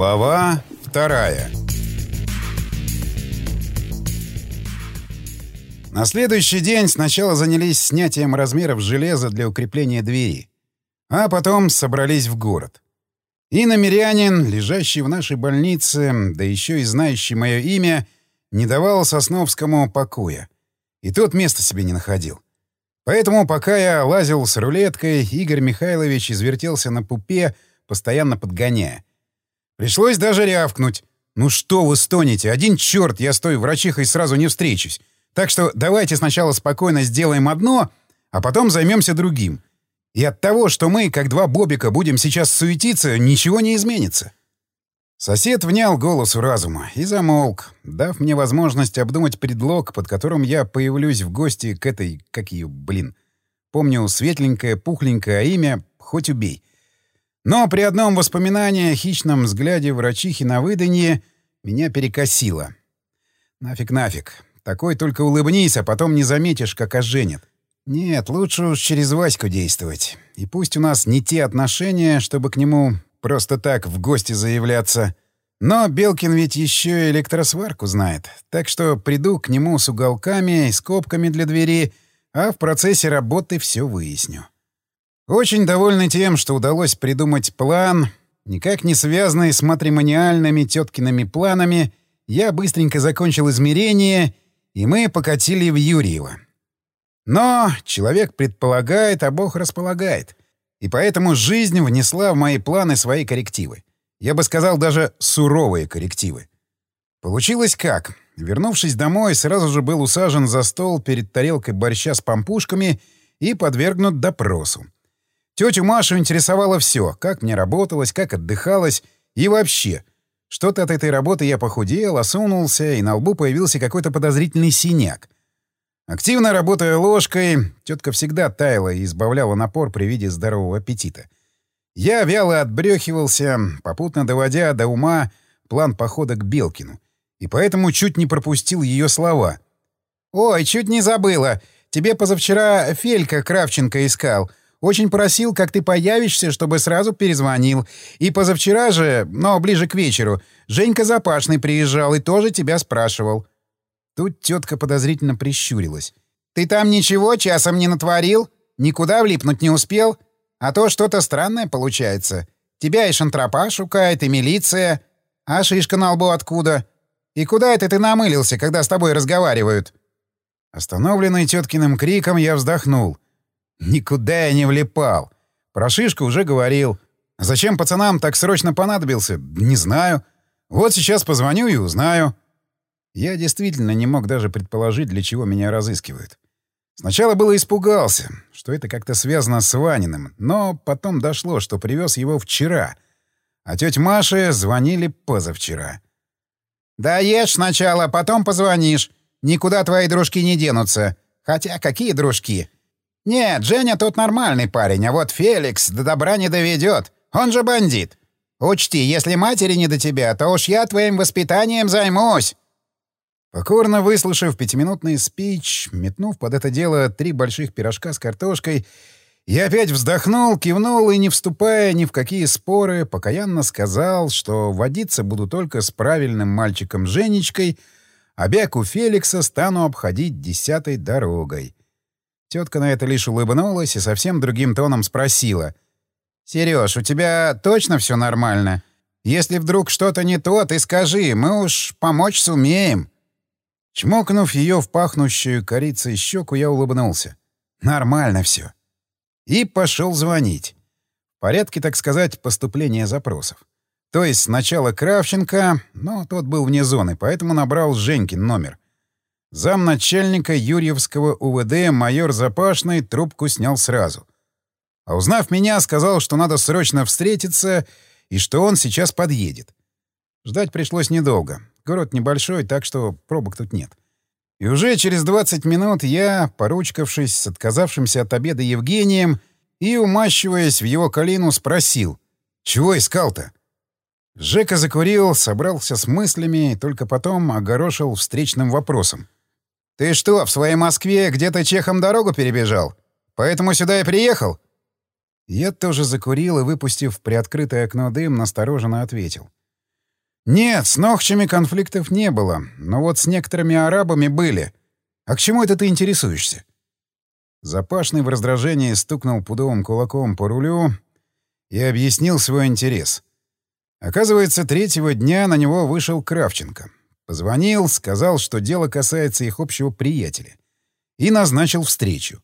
Глава вторая На следующий день сначала занялись снятием размеров железа для укрепления двери, а потом собрались в город. И намерянин, лежащий в нашей больнице, да еще и знающий мое имя, не давал Сосновскому покоя. И тот места себе не находил. Поэтому, пока я лазил с рулеткой, Игорь Михайлович извертелся на пупе, постоянно подгоняя. Пришлось даже рявкнуть. «Ну что вы стонете? Один черт, я с той врачихой сразу не встречусь. Так что давайте сначала спокойно сделаем одно, а потом займемся другим. И от того, что мы, как два бобика, будем сейчас суетиться, ничего не изменится». Сосед внял голосу разума и замолк, дав мне возможность обдумать предлог, под которым я появлюсь в гости к этой, как ее, блин. Помню, светленькое, пухленькое, а имя — хоть убей. Но при одном воспоминании о хищном взгляде врачихи на выданье меня перекосило. Нафиг, нафиг. Такой только улыбнись, а потом не заметишь, как оженит. Нет, лучше уж через Ваську действовать. И пусть у нас не те отношения, чтобы к нему просто так в гости заявляться. Но Белкин ведь еще и электросварку знает. Так что приду к нему с уголками и скобками для двери, а в процессе работы все выясню. Очень довольный тем, что удалось придумать план, никак не связанный с матримониальными теткиными планами, я быстренько закончил измерение, и мы покатили в Юрьево. Но человек предполагает, а Бог располагает. И поэтому жизнь внесла в мои планы свои коррективы. Я бы сказал, даже суровые коррективы. Получилось как? Вернувшись домой, сразу же был усажен за стол перед тарелкой борща с пампушками и подвергнут допросу. Тетю Машу интересовало все, как мне работалось, как отдыхалось и вообще. Что-то от этой работы я похудел, осунулся, и на лбу появился какой-то подозрительный синяк. Активно работая ложкой, тетка всегда таяла и избавляла напор при виде здорового аппетита. Я вяло отбрехивался, попутно доводя до ума план похода к Белкину. И поэтому чуть не пропустил ее слова. «Ой, чуть не забыла. Тебе позавчера Фелька Кравченко искал. Очень просил, как ты появишься, чтобы сразу перезвонил. И позавчера же, но ближе к вечеру, Женька Запашный приезжал и тоже тебя спрашивал». Тут тетка подозрительно прищурилась. «Ты там ничего часом не натворил? Никуда влипнуть не успел? А то что-то странное получается. Тебя и шантропа шукает, и милиция. А шишка на лбу откуда? И куда это ты намылился, когда с тобой разговаривают?» Остановленный теткиным криком, я вздохнул — Никуда я не влипал. Про шишку уже говорил. Зачем пацанам так срочно понадобился? Не знаю. Вот сейчас позвоню и узнаю. Я действительно не мог даже предположить, для чего меня разыскивают. Сначала было испугался, что это как-то связано с Ваниным, но потом дошло, что привез его вчера, а тетя Маше звонили позавчера. «Да ешь сначала, потом позвонишь. Никуда твои дружки не денутся. Хотя какие дружки? «Нет, Женя тут нормальный парень, а вот Феликс до добра не доведет. Он же бандит. Учти, если матери не до тебя, то уж я твоим воспитанием займусь». Покорно выслушав пятиминутный спич, метнув под это дело три больших пирожка с картошкой, я опять вздохнул, кивнул и, не вступая ни в какие споры, покаянно сказал, что водиться буду только с правильным мальчиком Женечкой, а бяку Феликса стану обходить десятой дорогой. Тетка на это лишь улыбнулась и совсем другим тоном спросила. «Серёж, у тебя точно все нормально? Если вдруг что-то не то, ты скажи, мы уж помочь сумеем». Чмокнув ее в пахнущую корицей щеку, я улыбнулся. «Нормально все. И пошел звонить. В порядке, так сказать, поступления запросов. То есть сначала Кравченко, но тот был вне зоны, поэтому набрал Женькин номер. Замначальника Юрьевского УВД майор Запашный трубку снял сразу. А узнав меня, сказал, что надо срочно встретиться и что он сейчас подъедет. Ждать пришлось недолго. Город небольшой, так что пробок тут нет. И уже через 20 минут я, поручкавшись с отказавшимся от обеда Евгением и умащиваясь в его колину, спросил, «Чего искал-то?» Жека закурил, собрался с мыслями и только потом огорошил встречным вопросом. «Ты что, в своей Москве где-то чехом дорогу перебежал? Поэтому сюда и приехал?» Я тоже закурил и, выпустив приоткрытое окно дым, настороженно ответил. Нет, с Нохчами конфликтов не было, но вот с некоторыми арабами были. А к чему это ты интересуешься? Запашный в раздражении стукнул пудовым кулаком по рулю и объяснил свой интерес. Оказывается, третьего дня на него вышел Кравченко. Позвонил, сказал, что дело касается их общего приятеля. И назначил встречу.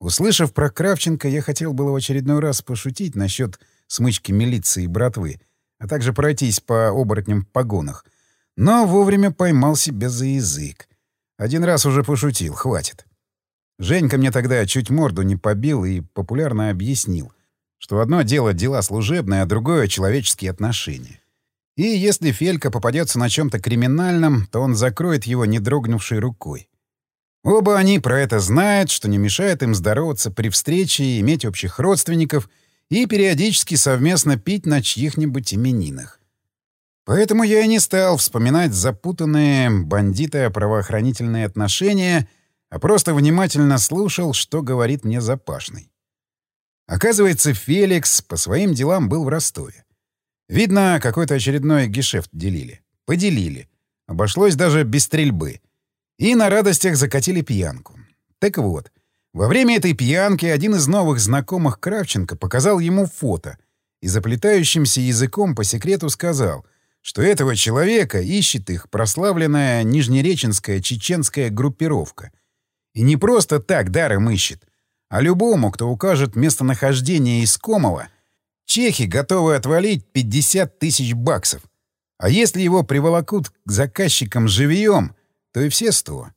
Услышав про Кравченко, я хотел было в очередной раз пошутить насчет смычки милиции и братвы, а также пройтись по оборотням в погонах. Но вовремя поймал себя за язык. Один раз уже пошутил, хватит. Женька мне тогда чуть морду не побил и популярно объяснил, что одно дело дела служебные, а другое — человеческие отношения. И если Фелька попадется на чем-то криминальном, то он закроет его не дрогнувшей рукой. Оба они про это знают, что не мешает им здороваться при встрече, иметь общих родственников и периодически совместно пить на чьих-нибудь именинах. Поэтому я и не стал вспоминать запутанные бандиты-правоохранительные отношения — а просто внимательно слушал, что говорит мне Запашный. Оказывается, Феликс по своим делам был в Ростове. Видно, какой-то очередной гешефт делили. Поделили. Обошлось даже без стрельбы. И на радостях закатили пьянку. Так вот, во время этой пьянки один из новых знакомых Кравченко показал ему фото и заплетающимся языком по секрету сказал, что этого человека ищет их прославленная нижнереченская чеченская группировка — и не просто так даром ищет, а любому, кто укажет местонахождение искомого, чехи готовы отвалить 50 тысяч баксов. А если его приволокут к заказчикам живьем, то и все сто.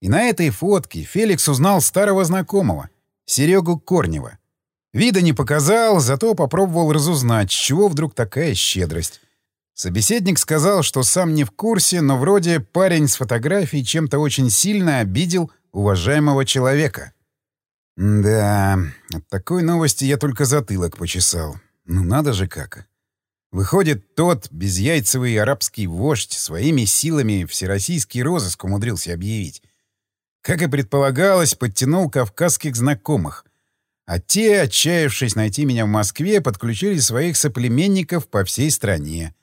И на этой фотке Феликс узнал старого знакомого, Серегу Корнева. Вида не показал, зато попробовал разузнать, с чего вдруг такая щедрость. Собеседник сказал, что сам не в курсе, но вроде парень с фотографией чем-то очень сильно обидел уважаемого человека. Да, от такой новости я только затылок почесал. Ну надо же как. Выходит, тот безяйцевый арабский вождь своими силами всероссийский розыск умудрился объявить. Как и предполагалось, подтянул кавказских знакомых. А те, отчаявшись найти меня в Москве, подключили своих соплеменников по всей стране.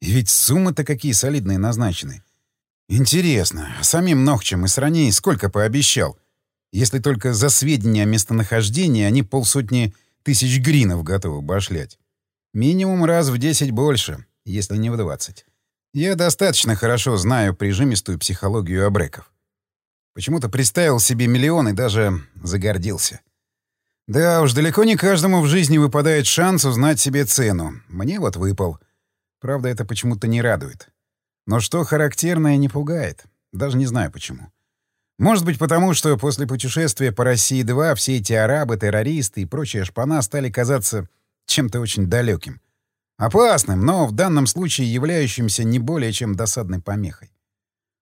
И ведь суммы-то какие солидные назначены. Интересно, а самим Нохчем и Сраней сколько пообещал? Если только за сведения о местонахождении они полсотни тысяч гринов готовы башлять. Минимум раз в десять больше, если не в двадцать. Я достаточно хорошо знаю прижимистую психологию абреков. Почему-то представил себе миллион и даже загордился. Да уж, далеко не каждому в жизни выпадает шанс узнать себе цену. Мне вот выпал. Правда, это почему-то не радует. Но что характерное не пугает. Даже не знаю почему. Может быть, потому что после путешествия по России-2 все эти арабы, террористы и прочая шпана стали казаться чем-то очень далеким. Опасным, но в данном случае являющимся не более чем досадной помехой.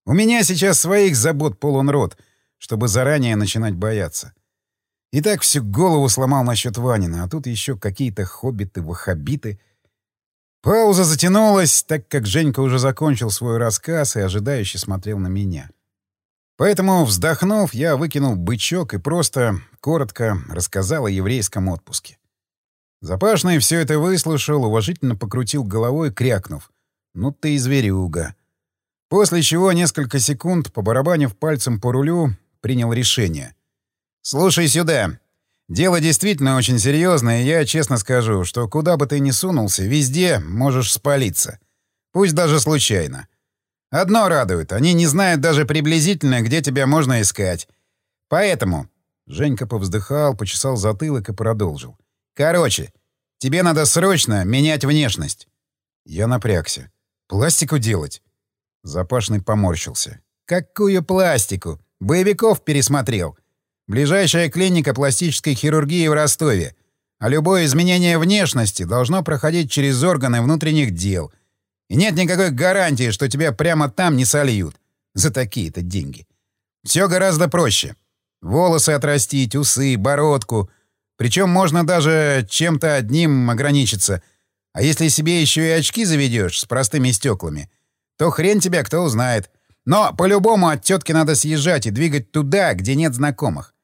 У меня сейчас своих забот полон рот, чтобы заранее начинать бояться. И так всю голову сломал насчет Ванина, а тут еще какие-то хоббиты-вахабиты — Пауза затянулась, так как Женька уже закончил свой рассказ и ожидающе смотрел на меня. Поэтому, вздохнув, я выкинул бычок и просто, коротко рассказал о еврейском отпуске. Запашный все это выслушал, уважительно покрутил головой, крякнув. «Ну ты и зверюга». После чего несколько секунд, побарабанив пальцем по рулю, принял решение. «Слушай сюда. Дело действительно очень серьезное, и я честно скажу, что куда бы ты ни сунулся, везде можешь спалиться. Пусть даже случайно. Одно радует, они не знают даже приблизительно, где тебя можно искать. Поэтому... Женька повздыхал, почесал затылок и продолжил. Короче, тебе надо срочно менять внешность. Я напрягся. Пластику делать? Запашный поморщился. Какую пластику? Боевиков пересмотрел. Ближайшая клиника пластической хирургии в Ростове. А любое изменение внешности должно проходить через органы внутренних дел. И нет никакой гарантии, что тебя прямо там не сольют. За такие-то деньги. Все гораздо проще. Волосы отрастить, усы, бородку. Причем можно даже чем-то одним ограничиться. А если себе еще и очки заведешь с простыми стеклами, то хрен тебя кто узнает. Но по-любому от тетки надо съезжать и двигать туда, где нет знакомых.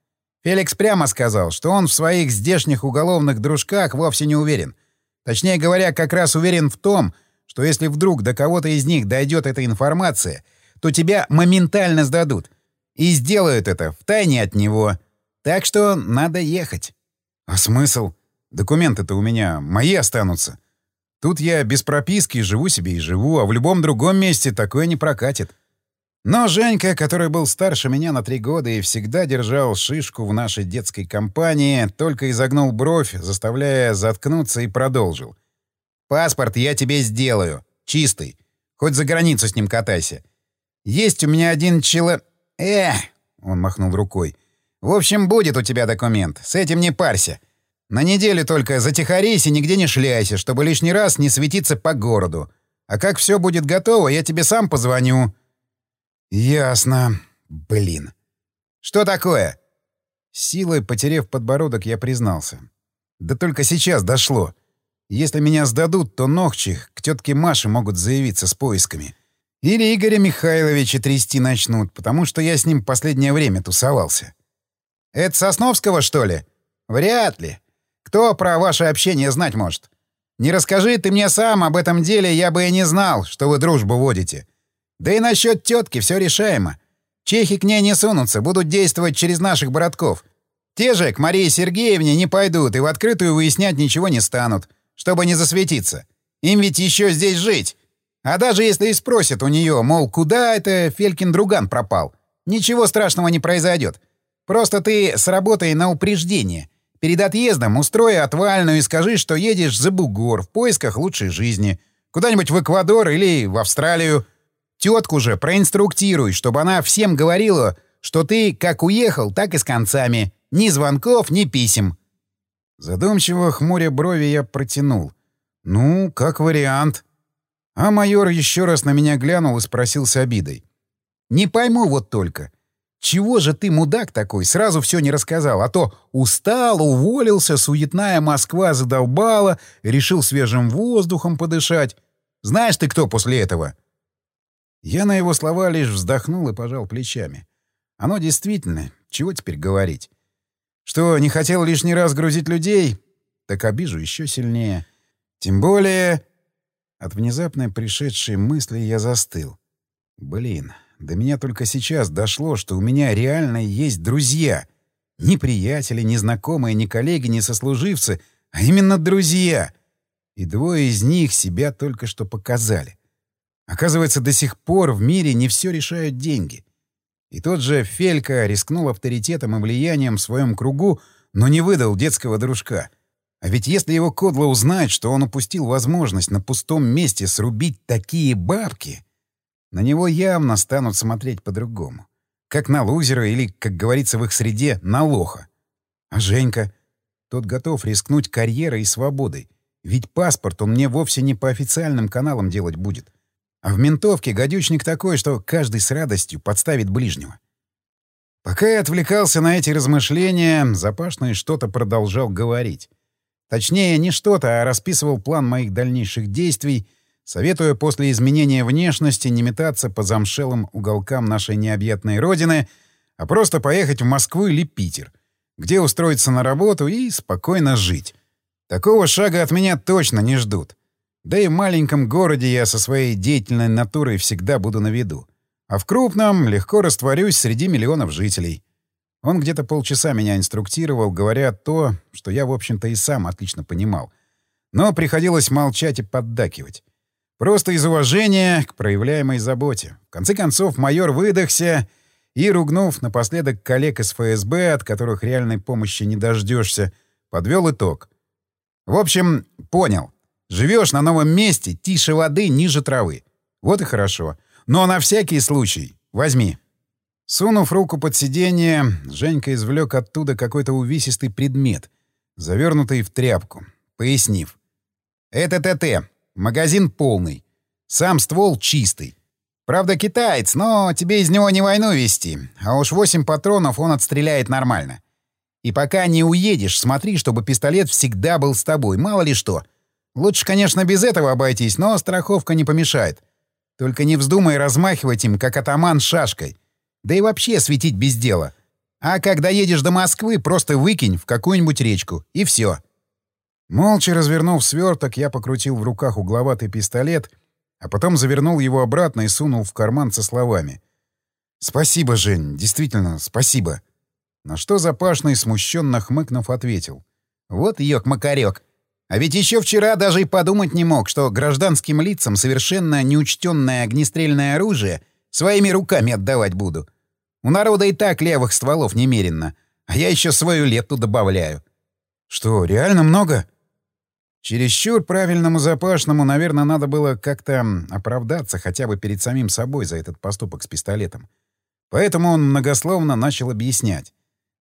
Феликс прямо сказал, что он в своих здешних уголовных дружках вовсе не уверен. Точнее говоря, как раз уверен в том, что что если вдруг до кого-то из них дойдет эта информация, то тебя моментально сдадут. И сделают это в тайне от него. Так что надо ехать. А смысл? Документы-то у меня мои останутся. Тут я без прописки живу себе и живу, а в любом другом месте такое не прокатит. Но Женька, который был старше меня на три года и всегда держал шишку в нашей детской компании, только изогнул бровь, заставляя заткнуться, и продолжил. «Паспорт я тебе сделаю. Чистый. Хоть за границу с ним катайся. Есть у меня один чело... Эх!» — он махнул рукой. «В общем, будет у тебя документ. С этим не парься. На неделю только затихарись и нигде не шляйся, чтобы лишний раз не светиться по городу. А как все будет готово, я тебе сам позвоню». «Ясно. Блин. Что такое?» силой, потерев подбородок, я признался. «Да только сейчас дошло. Если меня сдадут, то Ногчи к тетке Маше могут заявиться с поисками. Или Игоря Михайловича трясти начнут, потому что я с ним последнее время тусовался». «Это Сосновского, что ли?» «Вряд ли. Кто про ваше общение знать может? Не расскажи ты мне сам об этом деле, я бы и не знал, что вы дружбу водите. Да и насчет тетки все решаемо. Чехи к ней не сунутся, будут действовать через наших братков. Те же к Марии Сергеевне не пойдут и в открытую выяснять ничего не станут, чтобы не засветиться. Им ведь еще здесь жить. А даже если и спросят у нее, мол, куда это Фелькин друган пропал, ничего страшного не произойдет. Просто ты сработай на упреждение. Перед отъездом устрой отвальную и скажи, что едешь за бугор в поисках лучшей жизни. Куда-нибудь в Эквадор или в Австралию — Тетку же проинструктируй, чтобы она всем говорила, что ты как уехал, так и с концами. Ни звонков, ни писем. Задумчиво хмуря брови я протянул. «Ну, как вариант». А майор еще раз на меня глянул и спросил с обидой. «Не пойму вот только. Чего же ты, мудак такой, сразу все не рассказал? А то устал, уволился, суетная Москва задолбала, решил свежим воздухом подышать. Знаешь ты кто после этого?» Я на его слова лишь вздохнул и пожал плечами. Оно действительно, чего теперь говорить? Что, не хотел лишний раз грузить людей? Так обижу еще сильнее. Тем более... От внезапно пришедшей мысли я застыл. Блин, до меня только сейчас дошло, что у меня реально есть друзья. Не приятели, не знакомые, не коллеги, не сослуживцы, а именно друзья. И двое из них себя только что показали. Оказывается, до сих пор в мире не все решают деньги. И тот же Фелька рискнул авторитетом и влиянием в своем кругу, но не выдал детского дружка. А ведь если его Кодло узнает, что он упустил возможность на пустом месте срубить такие бабки, на него явно станут смотреть по-другому. Как на лузера или, как говорится в их среде, на лоха. А Женька? Тот готов рискнуть карьерой и свободой. Ведь паспорт он мне вовсе не по официальным каналам делать будет. А в ментовке гадючник такой, что каждый с радостью подставит ближнего. Пока я отвлекался на эти размышления, Запашный что-то продолжал говорить. Точнее, не что-то, а расписывал план моих дальнейших действий, советуя после изменения внешности не метаться по замшелым уголкам нашей необъятной родины, а просто поехать в Москву или Питер, где устроиться на работу и спокойно жить. Такого шага от меня точно не ждут. Да и в маленьком городе я со своей деятельной натурой всегда буду на виду. А в крупном легко растворюсь среди миллионов жителей. Он где-то полчаса меня инструктировал, говоря то, что я, в общем-то, и сам отлично понимал. Но приходилось молчать и поддакивать. Просто из уважения к проявляемой заботе. В конце концов, майор выдохся и, ругнув напоследок коллег из ФСБ, от которых реальной помощи не дождешься, подвел итог. В общем, понял. Живешь на новом месте, тише воды, ниже травы. Вот и хорошо. Но на всякий случай возьми. Сунув руку под сиденье, Женька извлек оттуда какой-то увесистый предмет, завернутый в тряпку, пояснив. «Это ТТ. Магазин полный. Сам ствол чистый. Правда, китаец, но тебе из него не войну вести, а уж восемь патронов он отстреляет нормально. И пока не уедешь, смотри, чтобы пистолет всегда был с тобой, мало ли что». Лучше, конечно, без этого обойтись, но страховка не помешает. Только не вздумай размахивать им, как атаман шашкой. Да и вообще светить без дела. А когда едешь до Москвы, просто выкинь в какую-нибудь речку. И все. Молча развернув сверток, я покрутил в руках угловатый пистолет а потом завернул его обратно и сунул в карман со словами. «Спасибо, Жень, действительно, спасибо». На что Запашный, смущенно хмыкнув, ответил. «Вот ёк-макарёк. А ведь еще вчера даже и подумать не мог, что гражданским лицам совершенно неучтенное огнестрельное оружие своими руками отдавать буду. У народа и так левых стволов немерено, а я еще свою лету добавляю». «Что, реально много?» Чересчур правильному запашному, наверное, надо было как-то оправдаться хотя бы перед самим собой за этот поступок с пистолетом. Поэтому он многословно начал объяснять.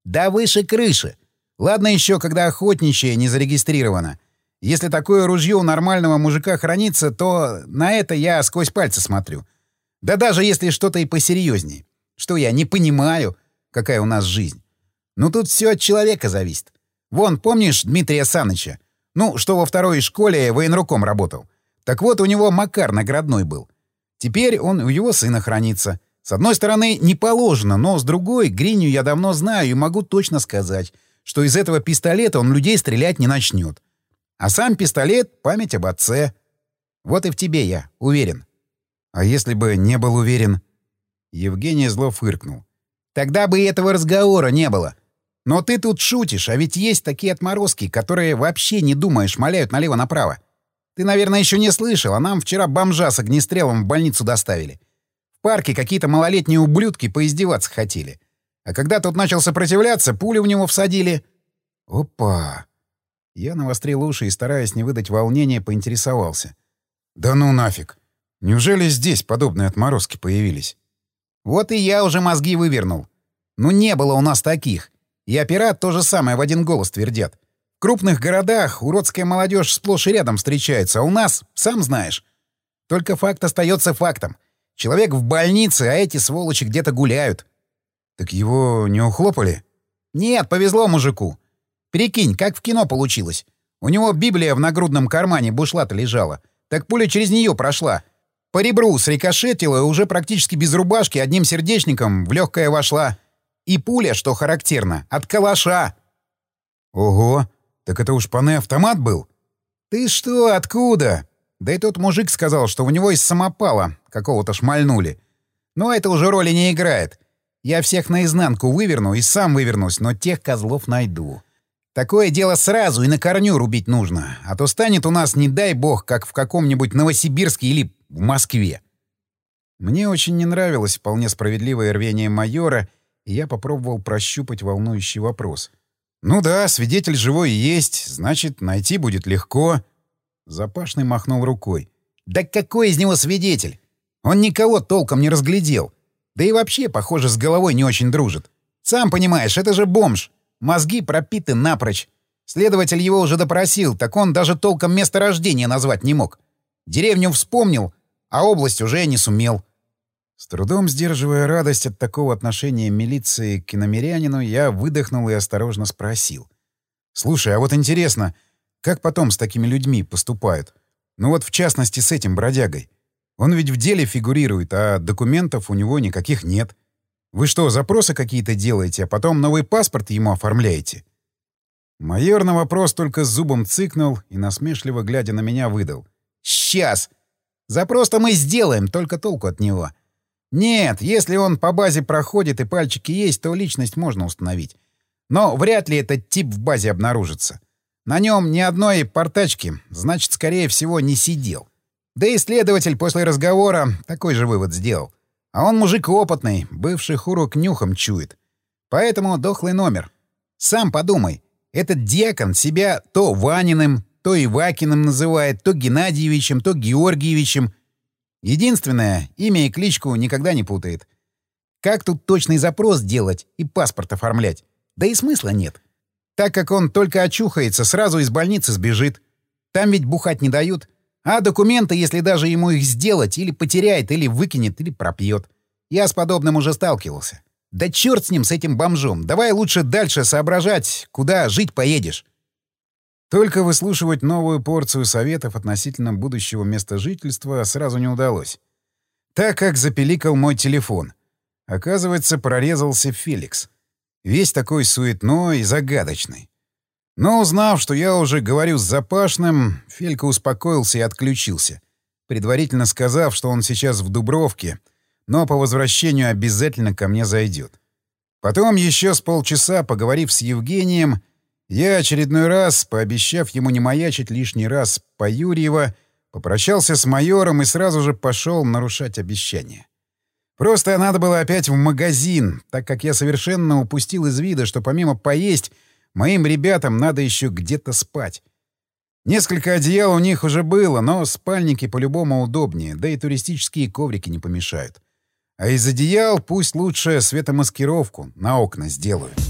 «Да выше крыши! Ладно еще, когда охотничье не зарегистрировано. Если такое ружье у нормального мужика хранится, то на это я сквозь пальцы смотрю. Да даже если что-то и посерьезней. Что я не понимаю, какая у нас жизнь. Ну тут все от человека зависит. Вон, помнишь Дмитрия Саныча? Ну, что во второй школе военруком работал. Так вот, у него Макар наградной был. Теперь он у его сына хранится. С одной стороны, не положено, но с другой, Гриню я давно знаю и могу точно сказать, что из этого пистолета он людей стрелять не начнет. А сам пистолет — память об отце. Вот и в тебе я, уверен. А если бы не был уверен? Евгений зло фыркнул. Тогда бы и этого разговора не было. Но ты тут шутишь, а ведь есть такие отморозки, которые вообще не думая шмаляют налево-направо. Ты, наверное, еще не слышал, а нам вчера бомжа с огнестрелом в больницу доставили. В парке какие-то малолетние ублюдки поиздеваться хотели. А когда тот начал сопротивляться, пулю в него всадили. Опа! Я навострил уши и, стараясь не выдать волнения, поинтересовался. «Да ну нафиг! Неужели здесь подобные отморозки появились?» «Вот и я уже мозги вывернул. Ну не было у нас таких. И операт то же самое в один голос твердят. В крупных городах уродская молодежь сплошь и рядом встречается, а у нас, сам знаешь. Только факт остается фактом. Человек в больнице, а эти сволочи где-то гуляют. Так его не ухлопали? Нет, повезло мужику. Прикинь, как в кино получилось. У него Библия в нагрудном кармане бушлата лежала. Так пуля через нее прошла. По ребру срикошетила и уже практически без рубашки одним сердечником в легкое вошла. И пуля, что характерно, от калаша. Ого, так это уж паны автомат был? Ты что, откуда? Да и тот мужик сказал, что у него из самопала какого-то шмальнули. Но это уже роли не играет. Я всех наизнанку выверну и сам вывернусь, но тех козлов найду. Такое дело сразу и на корню рубить нужно, а то станет у нас, не дай бог, как в каком-нибудь Новосибирске или в Москве. Мне очень не нравилось вполне справедливое рвение майора и я попробовал прощупать волнующий вопрос. «Ну да, свидетель живой есть, значит, найти будет легко». Запашный махнул рукой. «Да какой из него свидетель? Он никого толком не разглядел. Да и вообще, похоже, с головой не очень дружит. Сам понимаешь, это же бомж. Мозги пропиты напрочь. Следователь его уже допросил, так он даже толком место рождения назвать не мог. Деревню вспомнил, а область уже не сумел. С трудом сдерживая радость от такого отношения милиции к иномерянину, я выдохнул и осторожно спросил. «Слушай, а вот интересно, как потом с такими людьми поступают? Ну вот в частности с этим бродягой. Он ведь в деле фигурирует, а документов у него никаких нет. Вы что, запросы какие-то делаете, а потом новый паспорт ему оформляете?» Майор на вопрос только зубом цыкнул и, насмешливо глядя на меня, выдал. «Сейчас! Запрос-то мы сделаем, только толку от него. Нет, если он по базе проходит и пальчики есть, то личность можно установить. Но вряд ли этот тип в базе обнаружится. На нем ни одной портачки, значит, скорее всего, не сидел. Да и следователь после разговора такой же вывод сделал. А он мужик опытный, бывший хурок нюхом чует. Поэтому дохлый номер. Сам подумай, этот дьякон себя то Ваниным, то Ивакиным называет, то Геннадьевичем, то Георгиевичем, Единственное, имя и кличку никогда не путает. Как тут точный запрос делать и паспорт оформлять? Да и смысла нет. Так как он только очухается, сразу из больницы сбежит. Там ведь бухать не дают. А документы, если даже ему их сделать, или потеряет, или выкинет, или пропьет. Я с подобным уже сталкивался. Да черт с ним, с этим бомжом. Давай лучше дальше соображать, куда жить поедешь. Только выслушивать новую порцию советов относительно будущего места жительства сразу не удалось. Так как запеликал мой телефон. Оказывается, прорезался Феликс. Весь такой суетной и загадочный. Но узнав, что я уже говорю с Запашным, Фелька успокоился и отключился. предварительно сказав, что он сейчас в Дубровке, но по возвращению обязательно ко мне зайдет. Потом еще с полчаса, поговорив с Евгением, я очередной раз, пообещав ему не маячить лишний раз по Юрьева, попрощался с майором и сразу же пошел нарушать обещание. Просто надо было опять в магазин, так как я совершенно упустил из вида, что помимо поесть, моим ребятам надо еще где-то спать. Несколько одеял у них уже было, но спальники по-любому удобнее, да и туристические коврики не помешают. А из одеял пусть лучше светомаскировку на окна сделают.